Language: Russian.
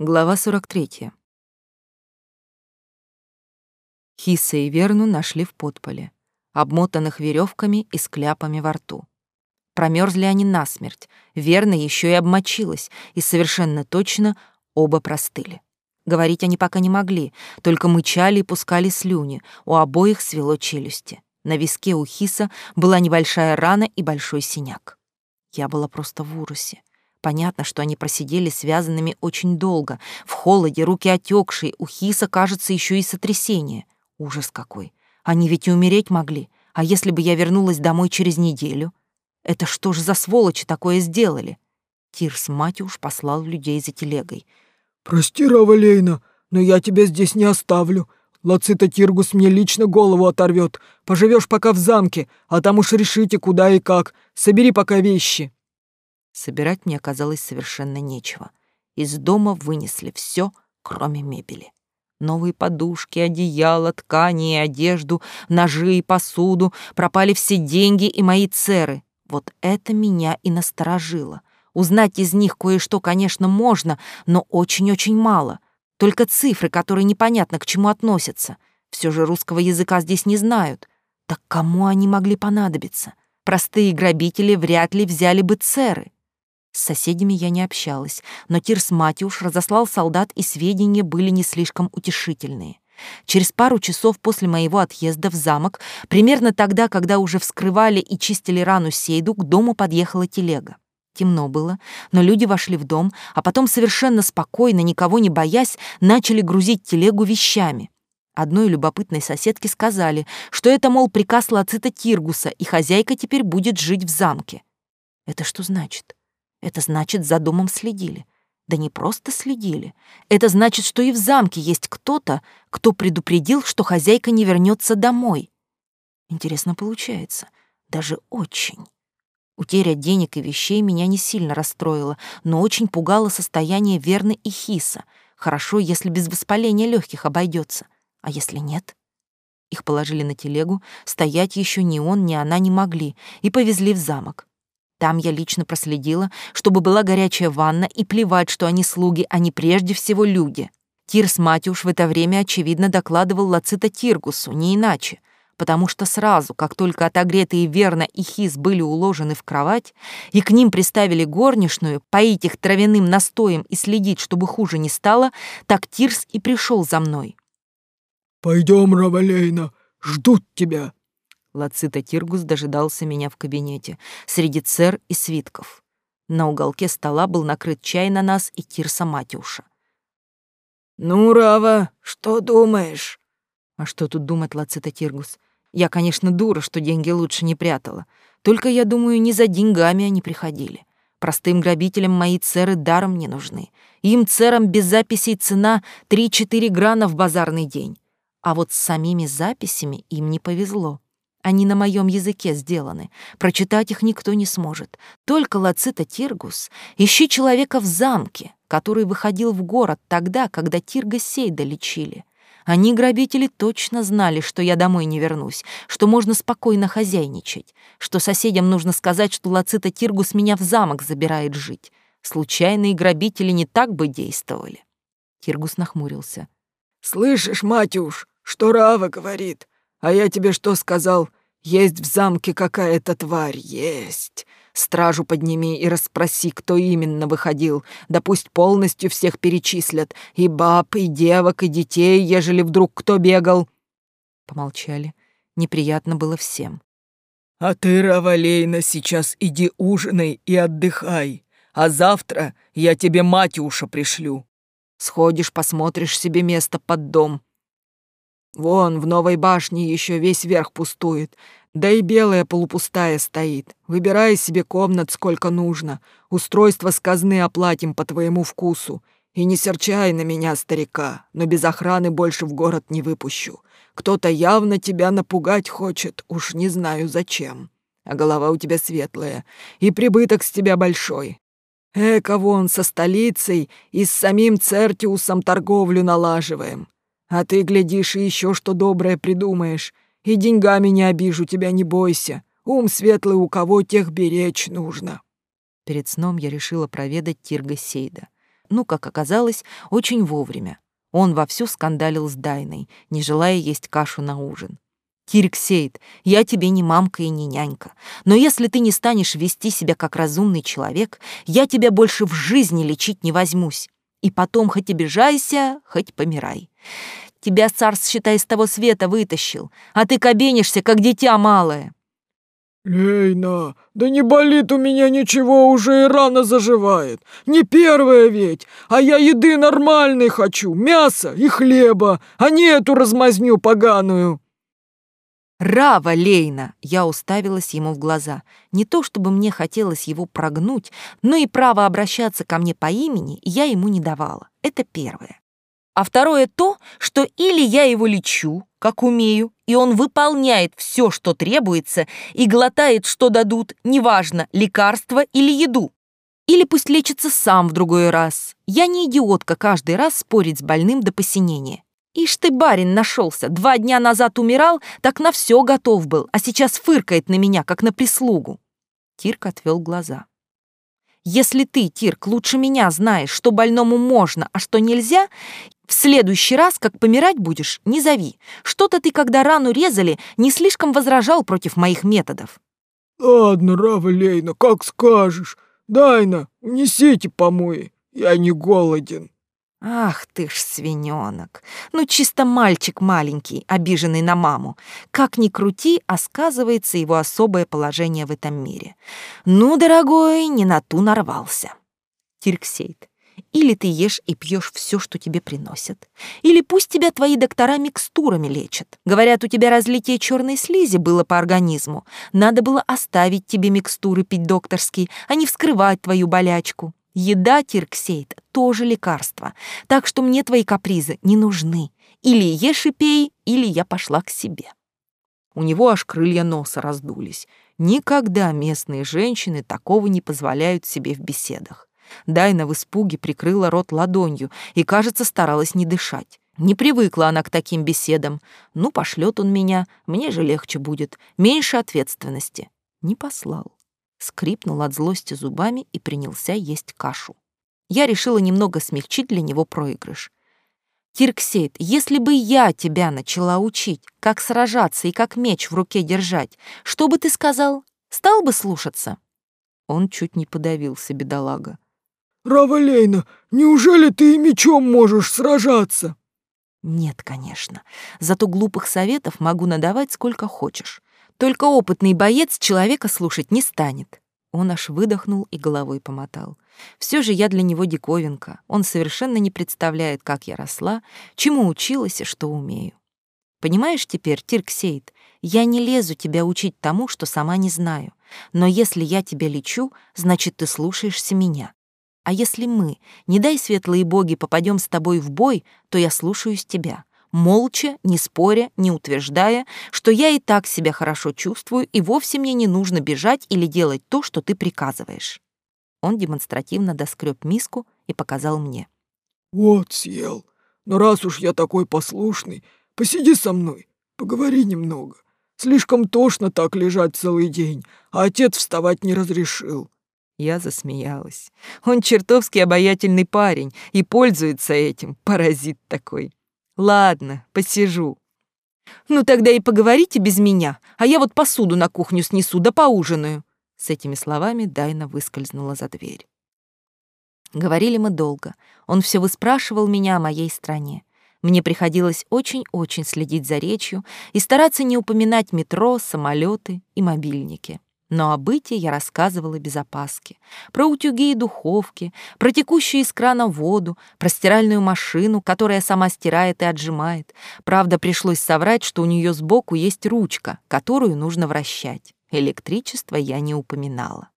Глава 43. Хиса и Верну нашли в подполе, обмотанных веревками и с кляпами во рту. Промерзли они насмерть, Верна еще и обмочилась, и совершенно точно оба простыли. Говорить они пока не могли, только мычали и пускали слюни, у обоих свело челюсти. На виске у Хиса была небольшая рана и большой синяк. Я была просто в ужасе. Понятно, что они просидели связанными очень долго. В холоде, руки отекшие, у Хиса, кажется, еще и сотрясение. Ужас какой. Они ведь и умереть могли. А если бы я вернулась домой через неделю? Это что же за сволочи такое сделали? Тирс Матюш послал людей за телегой. «Прости, Равалейна, но я тебя здесь не оставлю. Лацита Тиргус мне лично голову оторвет. Поживешь пока в замке, а там уж решите, куда и как. Собери пока вещи». Собирать мне оказалось совершенно нечего. Из дома вынесли все, кроме мебели. Новые подушки, одеяло, ткани и одежду, ножи и посуду, пропали все деньги и мои церы. Вот это меня и насторожило. Узнать из них кое-что, конечно, можно, но очень-очень мало. Только цифры, которые непонятно к чему относятся. Все же русского языка здесь не знают. Так кому они могли понадобиться? Простые грабители вряд ли взяли бы церы. С соседями я не общалась, но Тирс Матюш разослал солдат, и сведения были не слишком утешительные. Через пару часов после моего отъезда в замок, примерно тогда, когда уже вскрывали и чистили рану Сейду, к дому подъехала телега. Темно было, но люди вошли в дом, а потом совершенно спокойно, никого не боясь, начали грузить телегу вещами. Одной любопытной соседке сказали, что это, мол, приказ Лацита Тиргуса, и хозяйка теперь будет жить в замке. Это что значит? Это значит, за домом следили. Да не просто следили. Это значит, что и в замке есть кто-то, кто предупредил, что хозяйка не вернется домой. Интересно получается. Даже очень. Утеря денег и вещей меня не сильно расстроила, но очень пугало состояние Верны и Хиса. Хорошо, если без воспаления легких обойдется. А если нет? Их положили на телегу, стоять еще ни он, ни она не могли, и повезли в замок. Там я лично проследила, чтобы была горячая ванна, и плевать, что они слуги, не прежде всего люди. Тирс Матюш в это время, очевидно, докладывал Лацита Тиргусу, не иначе, потому что сразу, как только отогретые Верна и Хис были уложены в кровать, и к ним приставили горничную, поить их травяным настоем и следить, чтобы хуже не стало, так Тирс и пришел за мной. «Пойдем, Равалейна, ждут тебя», Лацита Тиргус дожидался меня в кабинете, среди цер и свитков. На уголке стола был накрыт чай на нас и Тирса Матюша. «Ну, Рава, что думаешь?» «А что тут думать, Лацита Тиргус? Я, конечно, дура, что деньги лучше не прятала. Только, я думаю, не за деньгами они приходили. Простым грабителям мои церы даром не нужны. Им, церам, без записей цена 3-4 грана в базарный день. А вот с самими записями им не повезло. Они на моем языке сделаны. Прочитать их никто не сможет. Только Лацита Тиргус. Ищи человека в замке, который выходил в город тогда, когда Тирга Сейда лечили. Они, грабители, точно знали, что я домой не вернусь, что можно спокойно хозяйничать, что соседям нужно сказать, что Лацита Тиргус меня в замок забирает жить. Случайные грабители не так бы действовали. Тиргус нахмурился. «Слышишь, Матюш, что Рава говорит? А я тебе что сказал? Есть в замке какая-то тварь, есть. Стражу подними и расспроси, кто именно выходил. Да пусть полностью всех перечислят. И баб, и девок, и детей, ежели вдруг кто бегал. Помолчали. Неприятно было всем. А ты, Равалейна, сейчас иди ужинай и отдыхай. А завтра я тебе Матюша пришлю. Сходишь, посмотришь себе место под дом. Вон, в новой башне еще весь верх пустует, да и белая полупустая стоит. Выбирай себе комнат сколько нужно. Устройство с казны оплатим по твоему вкусу. И не серчай на меня, старика, но без охраны больше в город не выпущу. Кто-то явно тебя напугать хочет, уж не знаю зачем. А голова у тебя светлая, и прибыток с тебя большой. Эка вон со столицей и с самим Цертиусом торговлю налаживаем. А ты, глядишь, и еще что доброе придумаешь. И деньгами не обижу тебя, не бойся. Ум светлый у кого тех беречь нужно». Перед сном я решила проведать Тирга Сейда. ну, как оказалось, очень вовремя. Он вовсю скандалил с Дайной, не желая есть кашу на ужин. Кирксейд, я тебе не мамка и не нянька, но если ты не станешь вести себя как разумный человек, я тебя больше в жизни лечить не возьмусь. И потом хоть обижайся, хоть помирай. Тебя царс, считай, с того света вытащил, а ты кабенишься, как дитя малое. «Лейна, да не болит у меня ничего, уже и рано заживает. Не первая ведь, а я еды нормальной хочу, мяса и хлеба, а не эту размазню поганую». «Рава, Лейна!» — я уставилась ему в глаза. Не то чтобы мне хотелось его прогнуть, но и право обращаться ко мне по имени я ему не давала. Это первое. А второе то, что или я его лечу, как умею, и он выполняет все, что требуется, и глотает, что дадут, неважно, лекарство или еду. Или пусть лечится сам в другой раз. Я не идиотка каждый раз спорить с больным до посинения. Ишь ты, барин, нашелся. Два дня назад умирал, так на все готов был, а сейчас фыркает на меня, как на прислугу. Тирк отвел глаза. Если ты, Тирк, лучше меня знаешь, что больному можно, а что нельзя, в следующий раз, как помирать будешь, не зови. Что-то ты, когда рану резали, не слишком возражал против моих методов. Ладно, Рава Лейна, как скажешь. Дайна, унесите помои, я не голоден. Ах ты ж свиненок! Ну, чисто мальчик маленький, обиженный на маму. Как ни крути, а сказывается его особое положение в этом мире. Ну, дорогой, не на ту нарвался. Тирксейд, или ты ешь и пьешь все, что тебе приносят, или пусть тебя твои доктора микстурами лечат. Говорят, у тебя разлитие черной слизи было по организму. Надо было оставить тебе микстуры пить докторские, а не вскрывать твою болячку. Еда, Тирксейд, тоже лекарство, так что мне твои капризы не нужны. Или ешь и пей, или я пошла к себе. У него аж крылья носа раздулись. Никогда местные женщины такого не позволяют себе в беседах. Дайна в испуге прикрыла рот ладонью и, кажется, старалась не дышать. Не привыкла она к таким беседам. Ну, пошлет он меня, мне же легче будет, меньше ответственности. Не послал скрипнул от злости зубами и принялся есть кашу. Я решила немного смягчить для него проигрыш. «Тирксейд, если бы я тебя начала учить, как сражаться и как меч в руке держать, что бы ты сказал? Стал бы слушаться?» Он чуть не подавился, бедолага. «Равалейна, неужели ты и мечом можешь сражаться?» «Нет, конечно. Зато глупых советов могу надавать сколько хочешь. Только опытный боец человека слушать не станет. Он аж выдохнул и головой помотал. Все же я для него диковинка. Он совершенно не представляет, как я росла, чему училась и что умею. Понимаешь теперь, Тирксейд, я не лезу тебя учить тому, что сама не знаю. Но если я тебя лечу, значит, ты слушаешься меня. А если мы, не дай светлые боги, попадем с тобой в бой, то я слушаюсь тебя молча, не споря, не утверждая, что я и так себя хорошо чувствую, и вовсе мне не нужно бежать или делать то, что ты приказываешь. Он демонстративно доскреб миску и показал мне. «Вот съел. Но раз уж я такой послушный, посиди со мной, поговори немного. Слишком тошно так лежать целый день, а отец вставать не разрешил». Я засмеялась. Он чертовски обаятельный парень и пользуется этим, паразит такой. Ладно, посижу. Ну тогда и поговорите без меня, а я вот посуду на кухню снесу да поужинаю. С этими словами Дайна выскользнула за дверь. Говорили мы долго. Он все выспрашивал меня о моей стране. Мне приходилось очень-очень следить за речью и стараться не упоминать метро, самолеты и мобильники. Но о быте я рассказывала без опаски. Про утюги и духовки, про текущую из крана воду, про стиральную машину, которая сама стирает и отжимает. Правда, пришлось соврать, что у нее сбоку есть ручка, которую нужно вращать. Электричество я не упоминала.